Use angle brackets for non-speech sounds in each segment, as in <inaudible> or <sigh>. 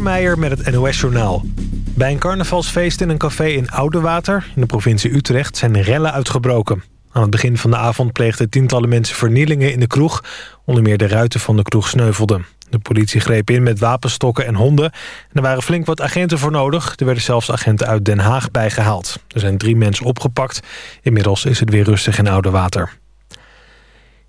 Meijer met het NOS-journaal. Bij een carnavalsfeest in een café in Oudewater, in de provincie Utrecht, zijn rellen uitgebroken. Aan het begin van de avond pleegden tientallen mensen vernielingen in de kroeg. Onder meer de ruiten van de kroeg sneuvelden. De politie greep in met wapenstokken en honden. En er waren flink wat agenten voor nodig. Er werden zelfs agenten uit Den Haag bijgehaald. Er zijn drie mensen opgepakt. Inmiddels is het weer rustig in Oudewater.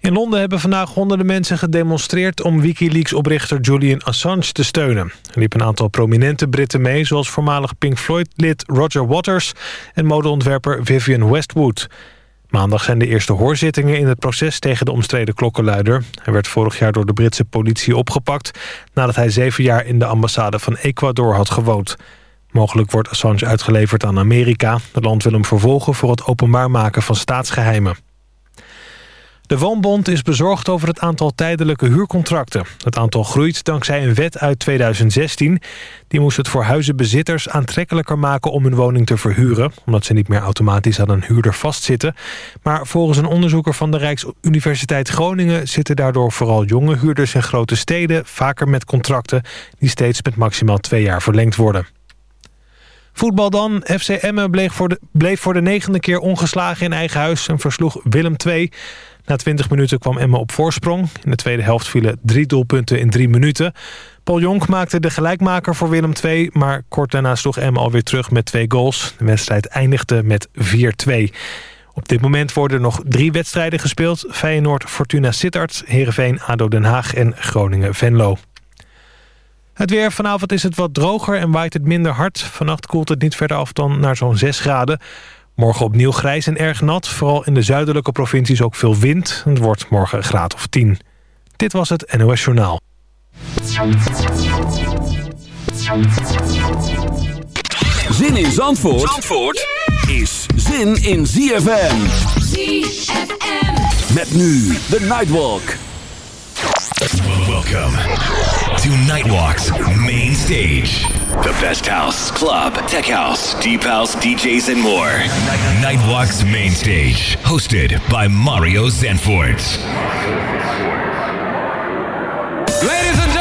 In Londen hebben vandaag honderden mensen gedemonstreerd... om Wikileaks-oprichter Julian Assange te steunen. Er liepen een aantal prominente Britten mee... zoals voormalig Pink Floyd-lid Roger Waters... en modeontwerper Vivienne Westwood. Maandag zijn de eerste hoorzittingen in het proces... tegen de omstreden klokkenluider. Hij werd vorig jaar door de Britse politie opgepakt... nadat hij zeven jaar in de ambassade van Ecuador had gewoond. Mogelijk wordt Assange uitgeleverd aan Amerika. Het land wil hem vervolgen voor het openbaar maken van staatsgeheimen. De Woonbond is bezorgd over het aantal tijdelijke huurcontracten. Het aantal groeit dankzij een wet uit 2016. Die moest het voor huizenbezitters aantrekkelijker maken om hun woning te verhuren... omdat ze niet meer automatisch aan een huurder vastzitten. Maar volgens een onderzoeker van de Rijksuniversiteit Groningen... zitten daardoor vooral jonge huurders in grote steden... vaker met contracten die steeds met maximaal twee jaar verlengd worden. Voetbal dan. FC Emmen bleef voor, de, bleef voor de negende keer ongeslagen in eigen huis... en versloeg Willem II... Na 20 minuten kwam Emma op voorsprong. In de tweede helft vielen drie doelpunten in drie minuten. Paul Jonk maakte de gelijkmaker voor Willem II... maar kort daarna sloeg Emma alweer terug met twee goals. De wedstrijd eindigde met 4-2. Op dit moment worden er nog drie wedstrijden gespeeld. Feyenoord, Fortuna Sittard, Heerenveen, ADO Den Haag en Groningen-Venlo. Het weer. Vanavond is het wat droger en waait het minder hard. Vannacht koelt het niet verder af dan naar zo'n 6 graden. Morgen opnieuw grijs en erg nat. Vooral in de zuidelijke provincies ook veel wind. Het wordt morgen een graad of 10. Dit was het NOS Journaal. Zin in Zandvoort, Zandvoort is zin in ZFM. ZFM. Met nu de Nightwalk. Welcome to Nightwalk's main stage. The best house, club, tech house, deep house, DJs, and more. Nightwalk's main stage, hosted by Mario Zanfort. Ladies and gentlemen,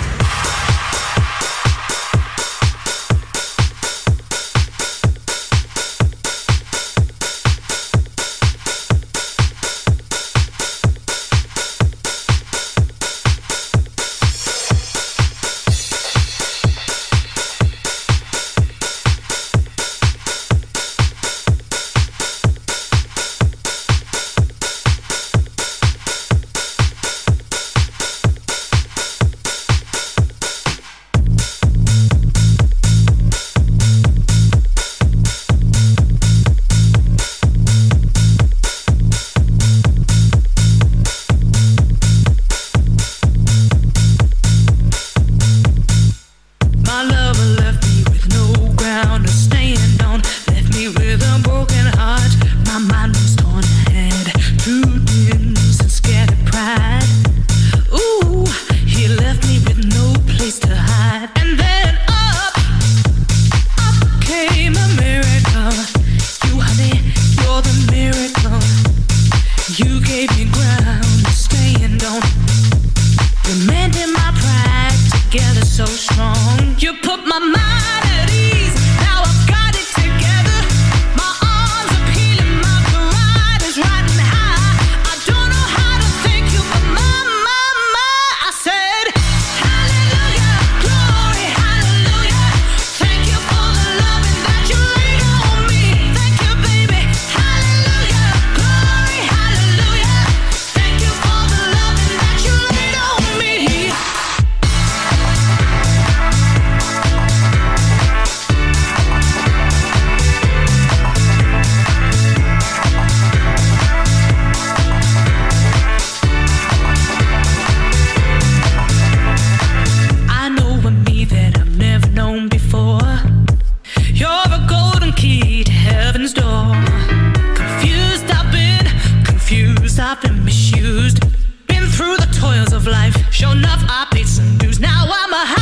of life. Show enough, I paid some dues. Now I'm a high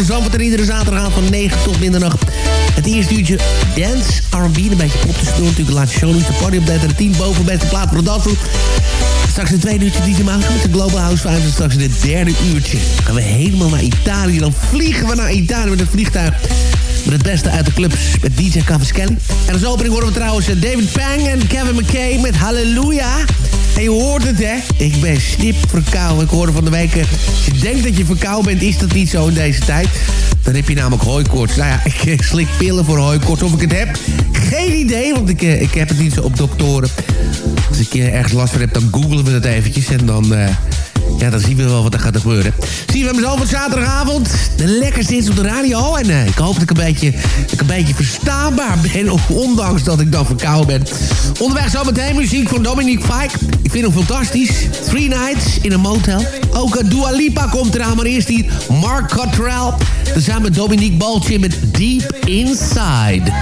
Mario Zandvoort iedere zaterdag van 9 tot middernacht. Het eerste uurtje dance, R&B, een beetje pop tussendoor. Natuurlijk de laatste show, de party en de 10 boven beste plaat voor de. Straks een tweede uurtje DJ Mouse met de Global House 5. En straks in het derde uurtje gaan we helemaal naar Italië. Dan vliegen we naar Italië met een vliegtuig. Met het beste uit de clubs met DJ Cavaschelli. En als opening horen we trouwens eh, David Pang en Kevin McKay met Hallelujah. En je hoort het, hè? Ik ben snip verkouden. Ik hoorde van de week... Eh, als je denkt dat je verkouden bent, is dat niet zo in deze tijd. Dan heb je namelijk hooikoorts. Nou ja, <laughs> ik slik pillen voor hooikoorts. Of ik het heb, geen idee. Want ik, eh, ik heb het niet zo op doktoren. Als ik ergens last van heb, dan googelen we het eventjes. En dan... ja, dan zien we wel wat er gaat gebeuren. Zien we hem zo van zaterdagavond. De lekkerste op de radio. En uh, ik hoop dat ik een beetje, ik een beetje verstaanbaar ben. Ondanks dat ik dan verkouden ben. Onderweg zometeen muziek van Dominique Fike. Ik vind hem fantastisch. Three Nights in een motel. Ook uh, Dua Lipa komt eraan. Maar eerst hier Mark Cottrell. Samen met Dominique Baltje met Deep Inside.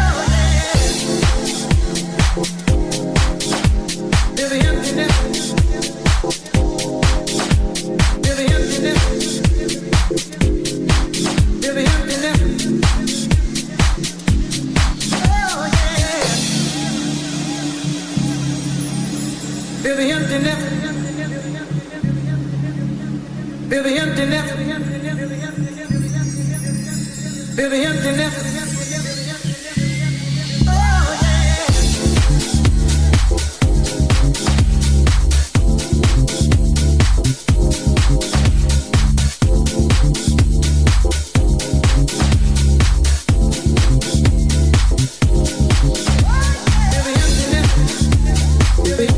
baby.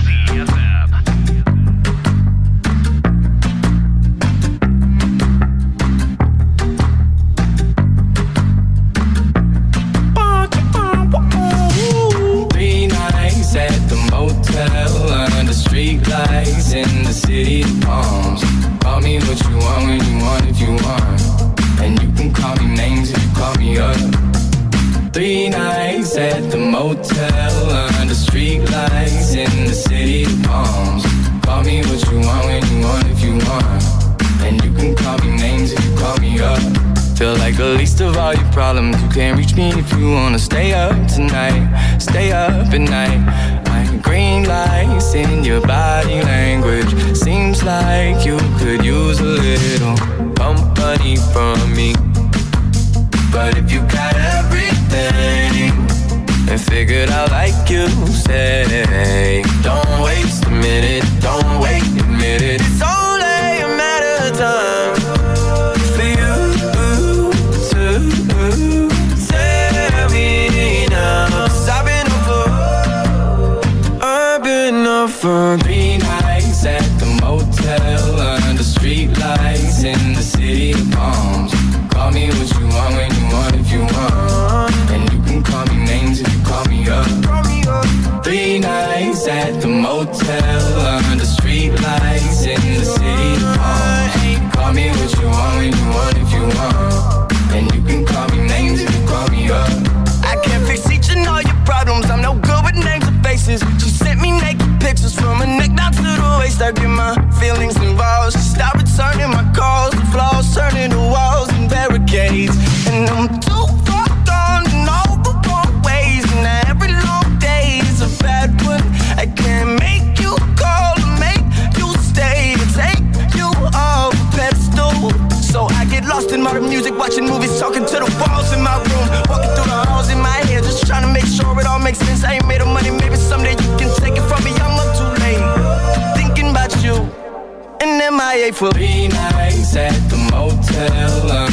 fun Three nights at the motel Under streetlights in the city of palms. Call me what you want when you want if you want. And you can call me names if you call me up. Three nights at the motel might my feelings involved. Stop returning my for three nights at the motel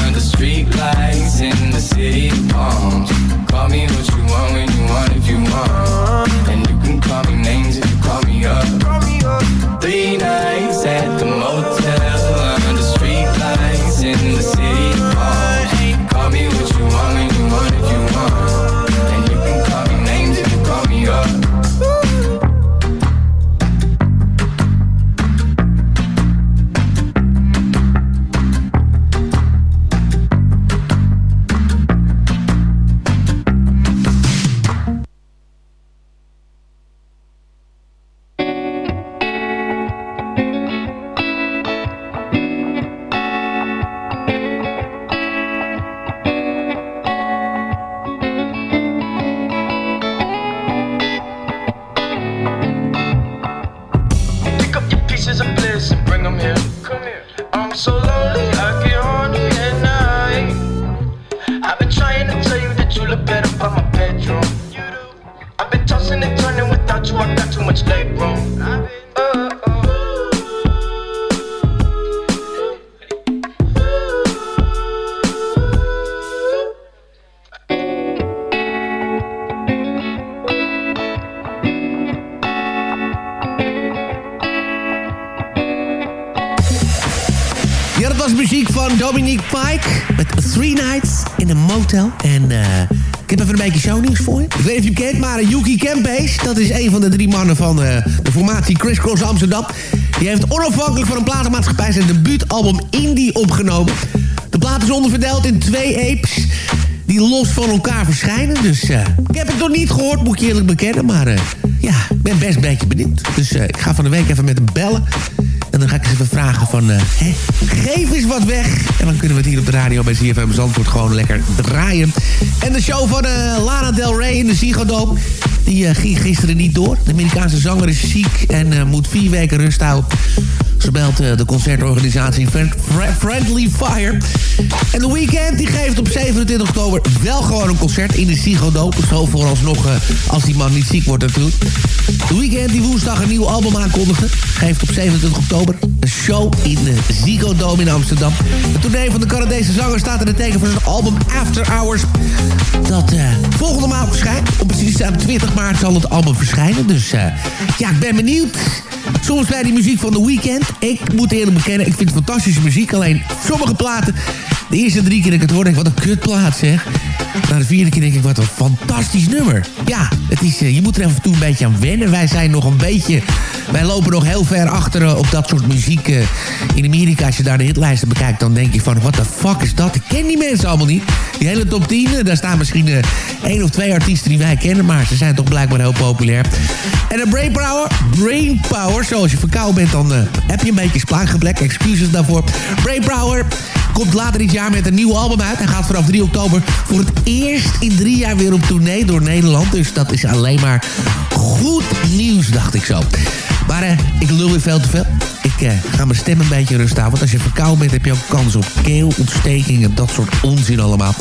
beetje shownieuws voor je. Ik weet niet of je hem kent, maar uh, Yuki Campbase... dat is een van de drie mannen van eh, de formatie Criss Cross Amsterdam. Die heeft onafhankelijk van een platenmaatschappij... zijn debuutalbum Indie opgenomen. De plaat is onderverdeeld in twee apes... die los van elkaar verschijnen. Dus eh, ik heb het nog niet gehoord, moet ik eerlijk bekennen. Maar eh, ja, ik ben best een beetje benieuwd. Dus ik ga van de week even met hem bellen... Dan ga ik eens even vragen van... eh, hè, geef eens wat weg. En dan kunnen we het hier op de radio bij ZFM Zandvoort gewoon lekker draaien. En de show van eh, Lana Del Rey in de Ziggo Dome... die eh, ging gisteren niet door. De Amerikaanse zanger is ziek en moet vier weken rust houden. Ze belt eh, de concertorganisatie Friend- Fri- Friendly Fire. En The Weeknd die geeft op 27 oktober wel gewoon een concert in de Ziggo Dome. Zo vooralsnog eh, als die man niet ziek wordt natuurlijk. The Weeknd die woensdag een nieuw album aankondigde... geeft op 27 oktober een show in de Ziggo Dome in Amsterdam. De tournee van de Canadese zanger staat in het teken van zijn album After Hours... dat eh, volgende maand verschijnt. Op precies te zijn, op 20 maart zal het album verschijnen. Dus ja, ik ben benieuwd. Soms bij die muziek van The Weeknd. Ik moet eerlijk bekennen, ik vind het fantastische muziek. Alleen sommige platen, de eerste drie keer dat ik het hoor, denk ik, wat een kutplaat zeg. Na de vierde keer denk ik, wat een fantastisch nummer. Ja, het is, eh, je moet er even toe een beetje aan wennen. Wij zijn nog een beetje... Wij lopen nog heel ver achter eh, op dat soort muziek. eh, in Amerika, als je daar de hitlijsten bekijkt... dan denk je van, what the fuck is dat? Ik ken die mensen allemaal niet. Die hele top 10, eh, daar staan misschien één of twee artiesten die wij kennen... maar ze zijn toch blijkbaar heel populair. En een brain power, brain power, zoals je verkouden bent... dan heb je een beetje spraakgebrek, excuses daarvoor. Brain power komt later dit jaar met een nieuw album uit. Hij gaat vanaf 3 oktober voor het eerst in drie jaar weer op tournee door Nederland. Dus dat is alleen maar goed nieuws, dacht ik zo. Eh, ik lul weer veel te veel. Ik eh, ga mijn stem een beetje rust houden. Want als je verkouden bent, heb je ook kans op keelontsteking en dat soort onzin allemaal.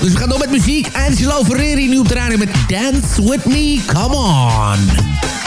Dus we gaan door met muziek. Angelo Ferreri nu op de radio met Dance With Me. Come on.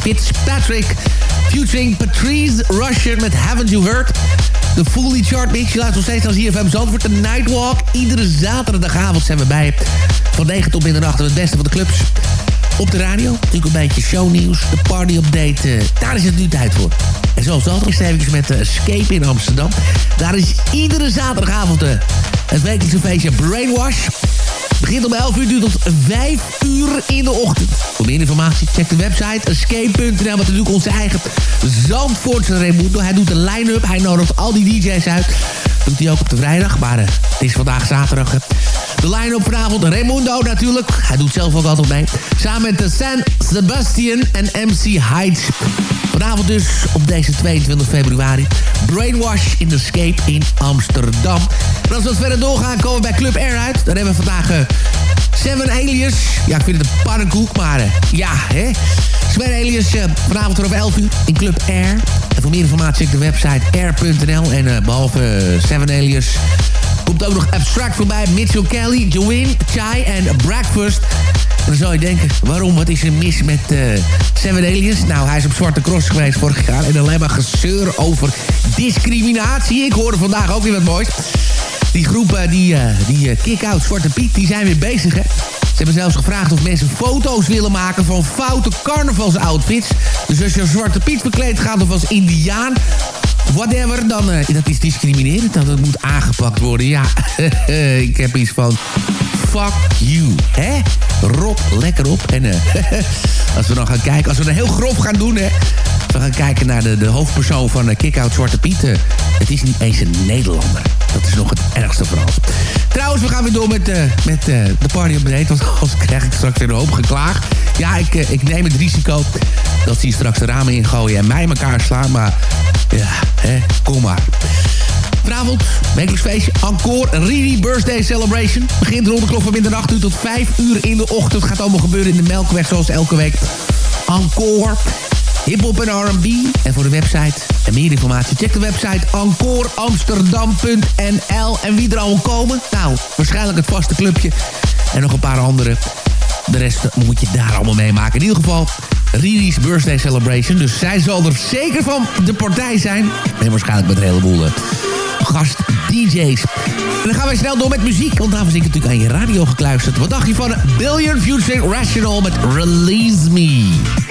Fitzpatrick. Featuring Patrice Rusher met Haven't You Heard? De Fully Chart Mix. Je luistert nog steeds als IFM Zandvoort. De Nightwalk. Iedere zaterdagavond zijn we bij. Van 9 tot middernacht. Het beste van de clubs. Op de radio. Natuurlijk een beetje shownieuws. De party update. Uh, daar is het nu tijd voor. En zoals altijd is even met de Escape in Amsterdam. Daar is iedere zaterdagavond uh, het wekelijkse feestje Brainwash. Begint om 11 uur, duurt tot 5 uur in de ochtend. Voor meer informatie check de website escape.nl. Met natuurlijk onze eigen Zandvoortse Raimundo. Hij doet de line-up, hij nodigt al die DJ's uit. Doet hij ook op de vrijdag, maar uh, het is vandaag zaterdag. De line-up vanavond, Raimundo natuurlijk. Hij doet zelf ook altijd mee. Samen met de San Sebastian en MC Heights. Vanavond dus op deze 22 februari. Brainwash in the Escape in Amsterdam. En als we wat verder doorgaan, komen we bij Club Air uit. Daar hebben we vandaag uh, Seven Alias. Ja, ik vind het een pannenkoek, maar uh, ja, hè. Seven Alias uh, vanavond er op 11 uur in Club Air. En voor meer informatie check de website air.nl. En behalve Seven Alias komt ook nog Abstract voorbij. Mitchell Kelly, Joanne, Chai en Breakfast. Dan zou je denken, waarom? Wat is er mis met uh, Seven Aliens? Nou, hij is op Zwarte Cross geweest vorig jaar. En alleen maar gezeur over discriminatie. Ik hoorde vandaag ook weer wat moois. Die groep, die, uh, die Kick-Out Zwarte Piet, die zijn weer bezig, hè? Ze hebben zelfs gevraagd of mensen foto's willen maken van foute carnavalsoutfits. Dus als je als Zwarte Piet verkleed gaat of als Indiaan whatever, dan uh, dat is discriminerend. Dat moet aangepakt worden. Ja, <laughs> ik heb iets van Fuck You. Hè? Rob, lekker op. En uh, <laughs> als we dan gaan kijken, als we het heel grof gaan doen... Hè, we gaan kijken naar de, de hoofdpersoon van uh, Kick-Out Zwarte Piet. Uh, het is niet eens een Nederlander. Dat is nog het ergste vooral. Trouwens, we gaan weer door met, met de party op breed. Want <laughs> anders krijg ik straks weer een hoop geklaag. Ja, ik, ik neem het risico dat ze hier straks de ramen ingooien en mij elkaar slaan. Maar ja, hè, kom maar. Vanavond, wekelijks feestje, encore, Riri Birthday Celebration. Begint rond de klok van middernacht uur tot 5 uur in de ochtend. Gaat allemaal gebeuren in de Melkweg zoals elke week. Encore. Hip-hop en RB. En voor de website en meer informatie, check de website encoreamsterdam.nl. En wie er allemaal komen? Nou, waarschijnlijk het vaste clubje. En nog een paar andere. De rest moet je daar allemaal meemaken. In ieder geval, Riri's Birthday Celebration. Dus zij zal er zeker van de partij zijn. En waarschijnlijk met een heleboel uh, gast-DJ's. En dan gaan we snel door met muziek. Want daarvoor zit ik natuurlijk aan je radio gekluisterd. Wat dacht je van Billion Future Rational met Release Me?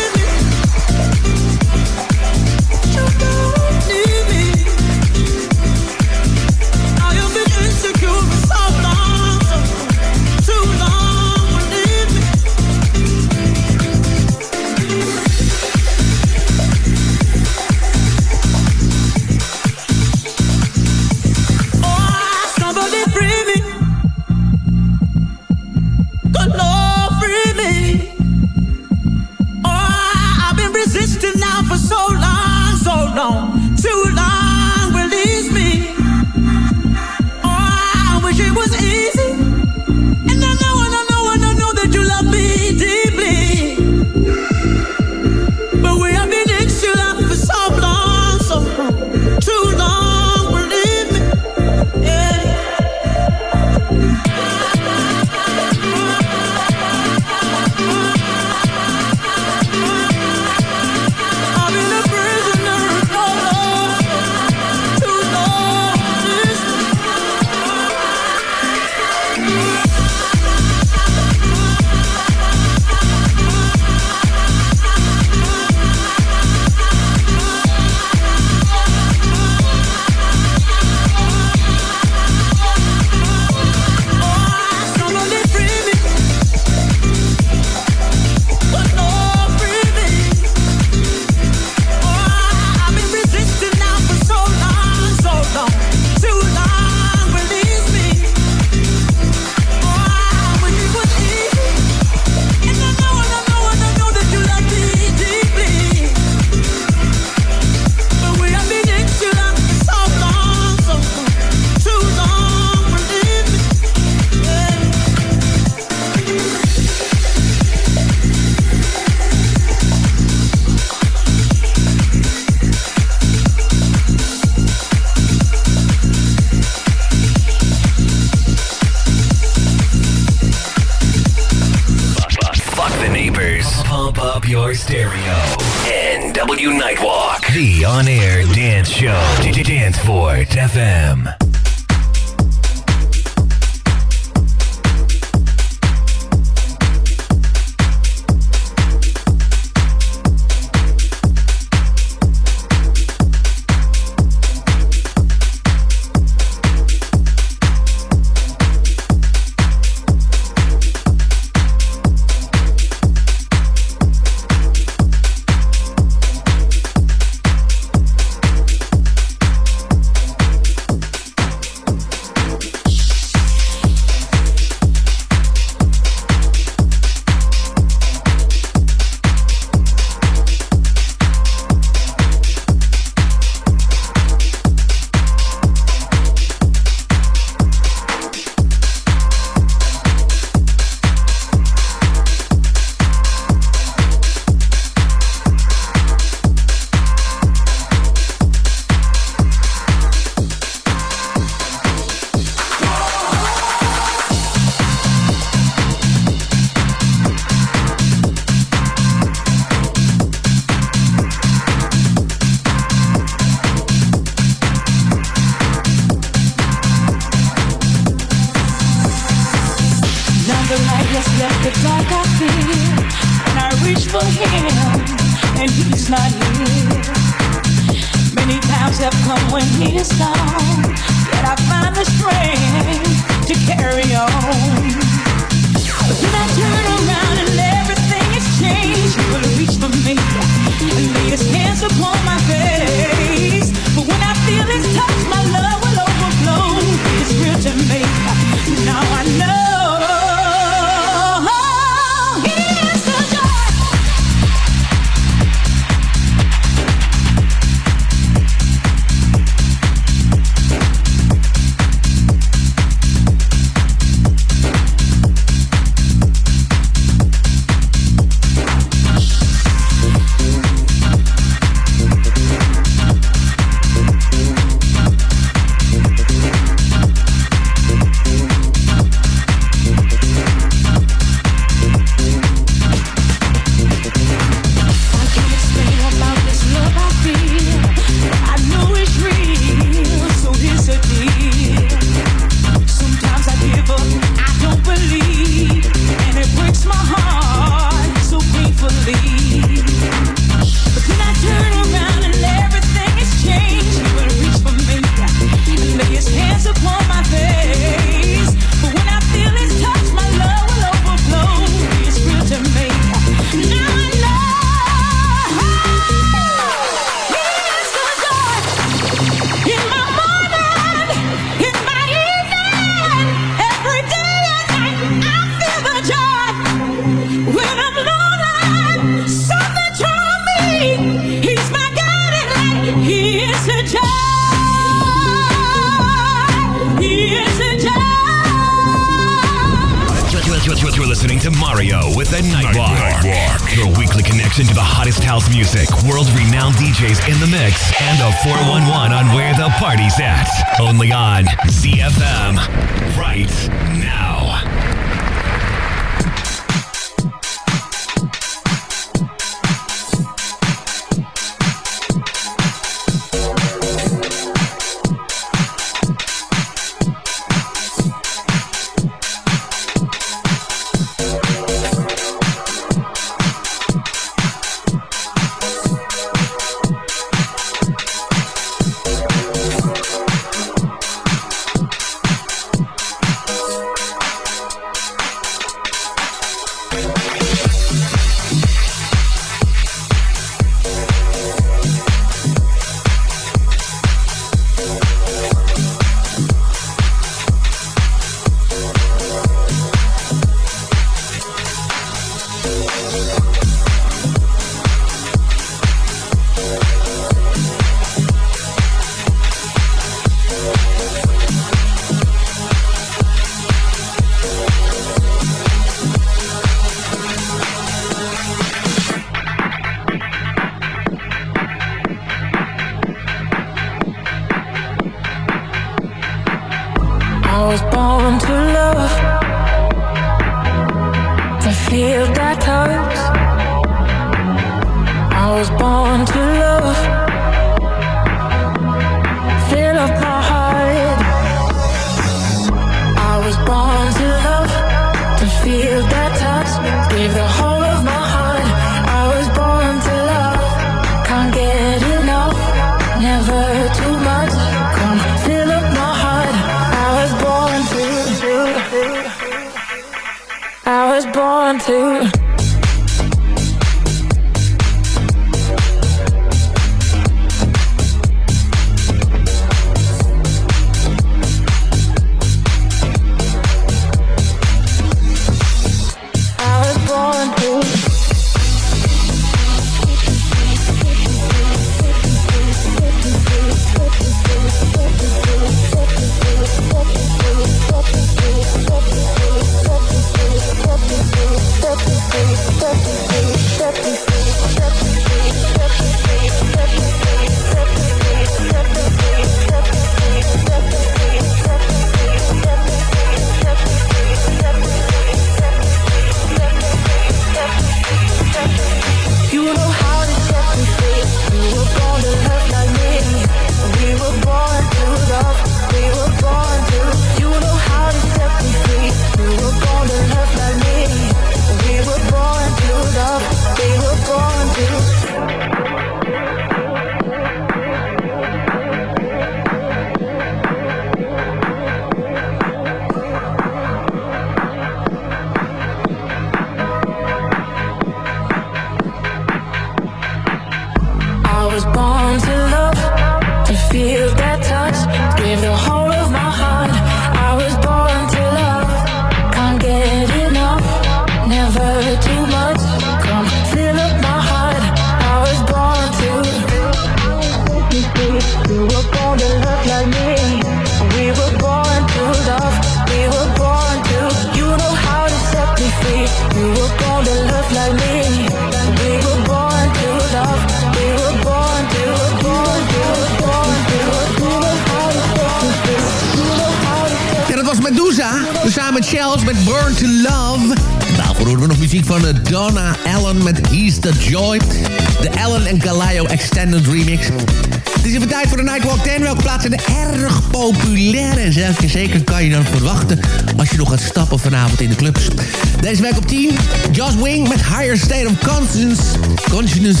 State of Conscience. Conscience,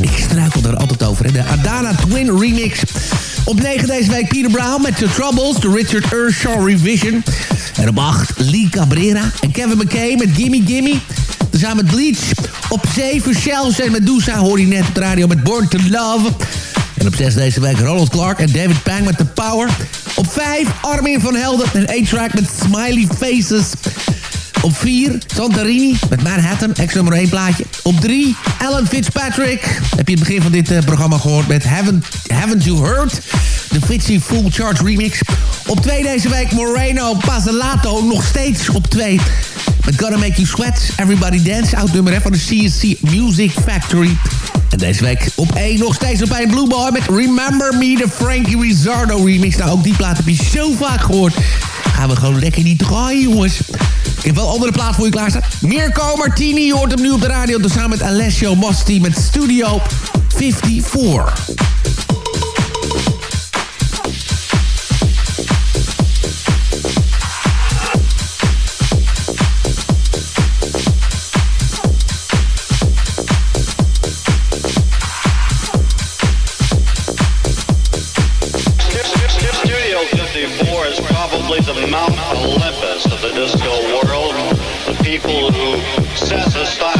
ik struikel er altijd over. Hè? De Adana Twin Remix. Op 9 deze week Peter Brown met The Troubles, de Richard Earnshaw Revision. En op 8 Lee Cabrera en Kevin McKay met Gimme Gimme. Samen met Bleach. Op 7 Shells en Medusa hoor je net op de radio met Born to Love. En op 6 deze week Ronald Clark en David Pang met The Power. Op 5 Armin van Helden en A-Track met Smiley Faces. Op 4 Santorini met Manhattan, ex nummer 1 plaatje. Op 3 Alan Fitzpatrick. Heb je het begin van dit uh, programma gehoord met Haven't, Haven't You Heard? De Fitzy Full Charge Remix. Op 2 deze week Moreno Pasalato, nog steeds op 2. Met Gonna Make You Sweat, Everybody Dance. Oud nummer hè, van de CSC Music Factory. En deze week op 1 nog steeds op 1 Blue Boy met Remember Me, de Frankie Rizzardo remix. Nou, ook die plaat heb je zo vaak gehoord. Gaan we gewoon lekker niet draaien, jongens. Ik heb wel andere plaat voor je klaarstaan. Mirko Martini, hoort hem nu op de radio. Dus samen met Alessio Masti met Studio 54. People who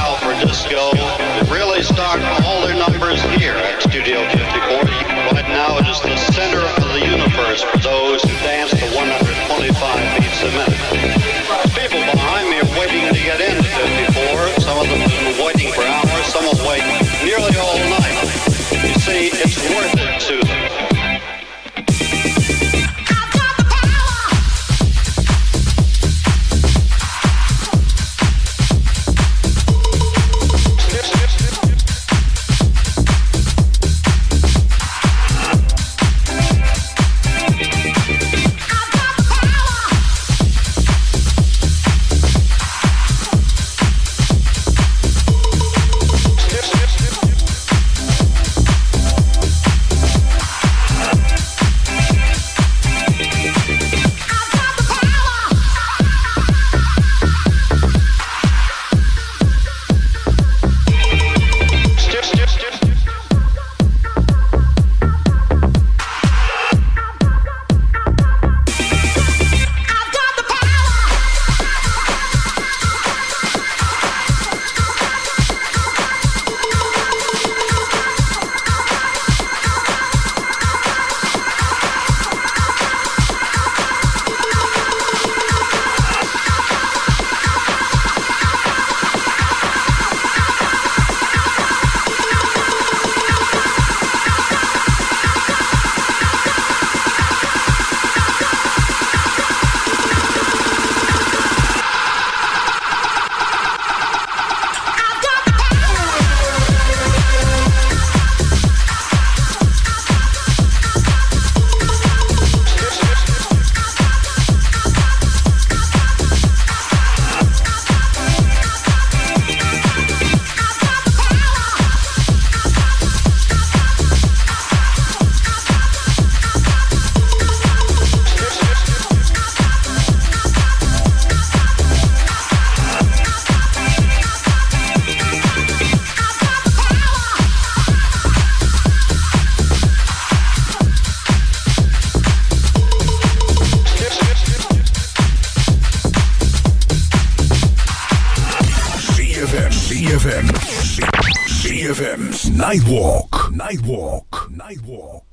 Nightwalk. Nightwalk. Nightwalk.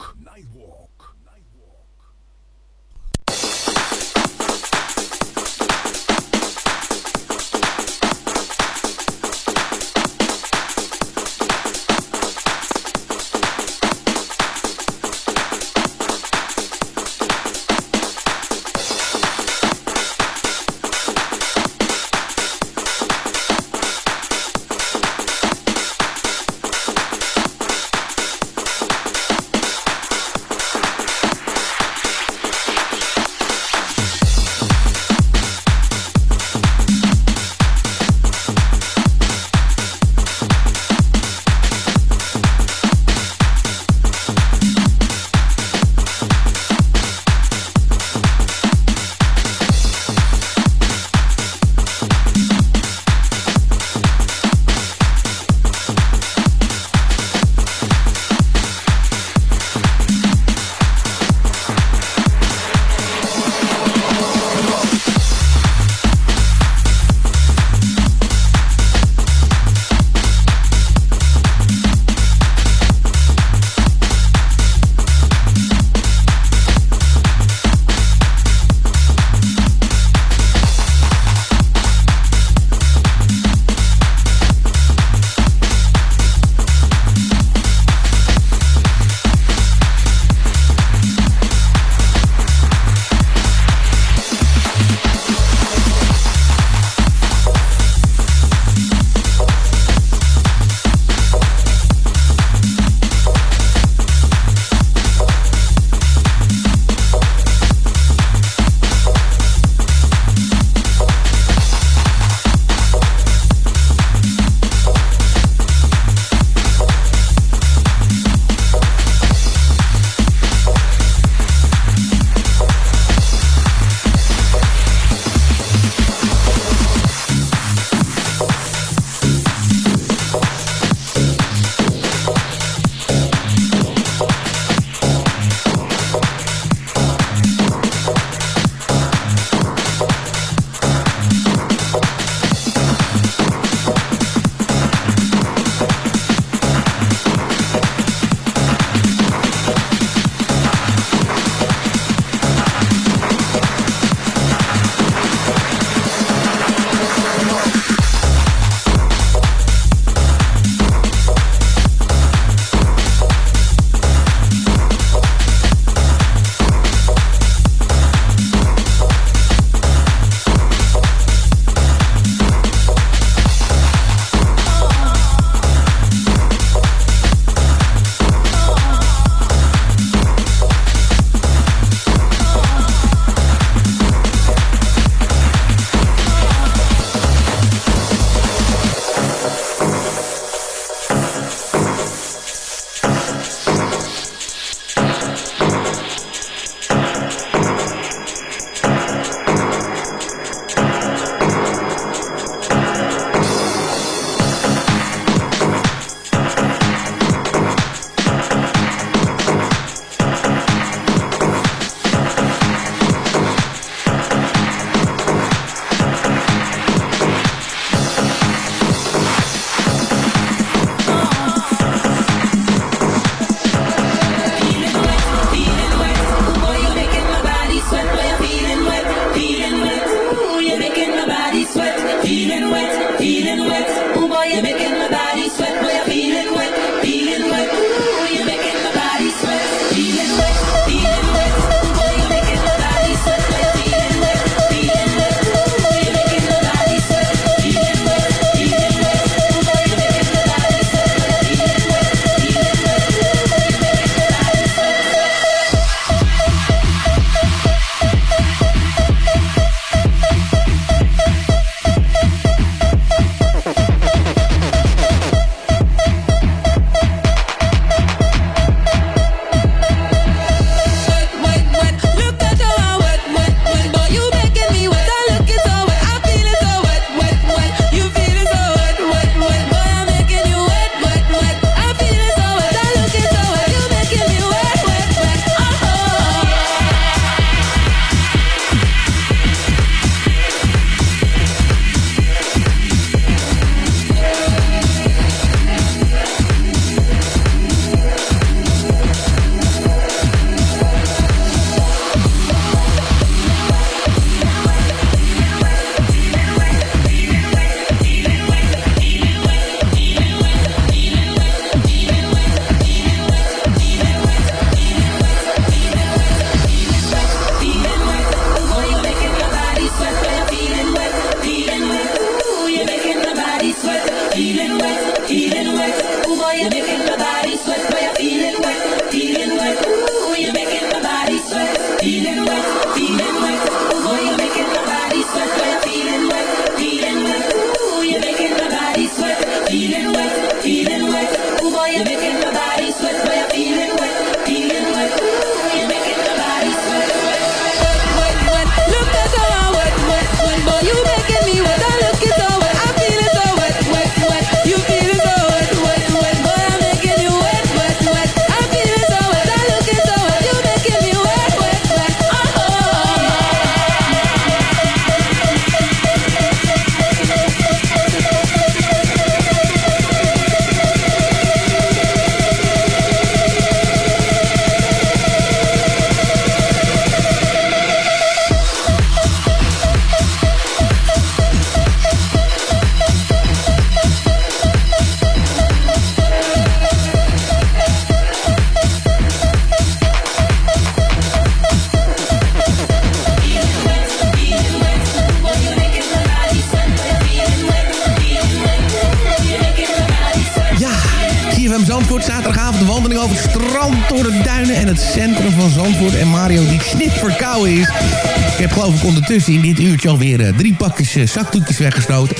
geloof ik ondertussen in dit uurtje alweer eh, drie pakjes uh, zakdoekjes weggesnoten.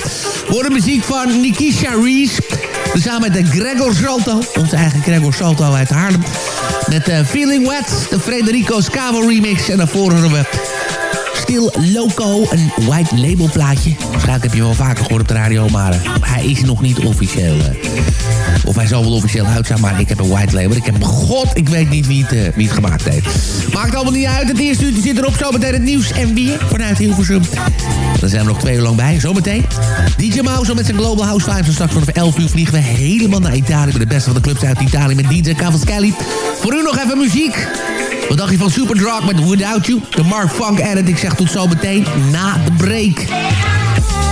Voor de muziek van Nikisha Rees. Samen met de Gregor Salto. Onze eigen Gregor Salto uit Haarlem. Met uh, Feeling Wet. De Frederico Scavo remix. En daarvoor hebben we Stil Loco. Een white label plaatje. Waarschijnlijk heb je wel vaker gehoord op de radio. Maar hij is nog niet officieel maar hij zal wel officieel uit maar ik heb een white label. Ik heb, god, ik weet niet eh, wie het, gemaakt heeft. Maakt allemaal niet uit. Het eerste uurtje zit erop. Zometeen het nieuws en weer vanuit Hilversum. Dan zijn we nog twee uur lang bij. Zometeen DJ Mouse met zijn Global House Vibes. En straks vanaf 11 uur vliegen we helemaal naar Italië. Met de beste van de clubs uit Italië. Met DJ Cavaschelli. Voor u nog even muziek. Wat dacht je van Superdrug met Without You? De Mark Funk edit. Ik zeg tot zometeen na de break.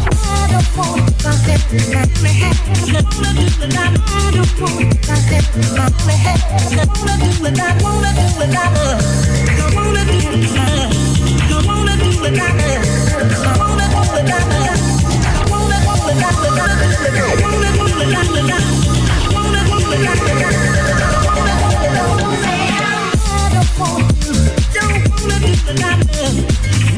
I don't want you, don't wanna do the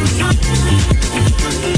Ik snap het niet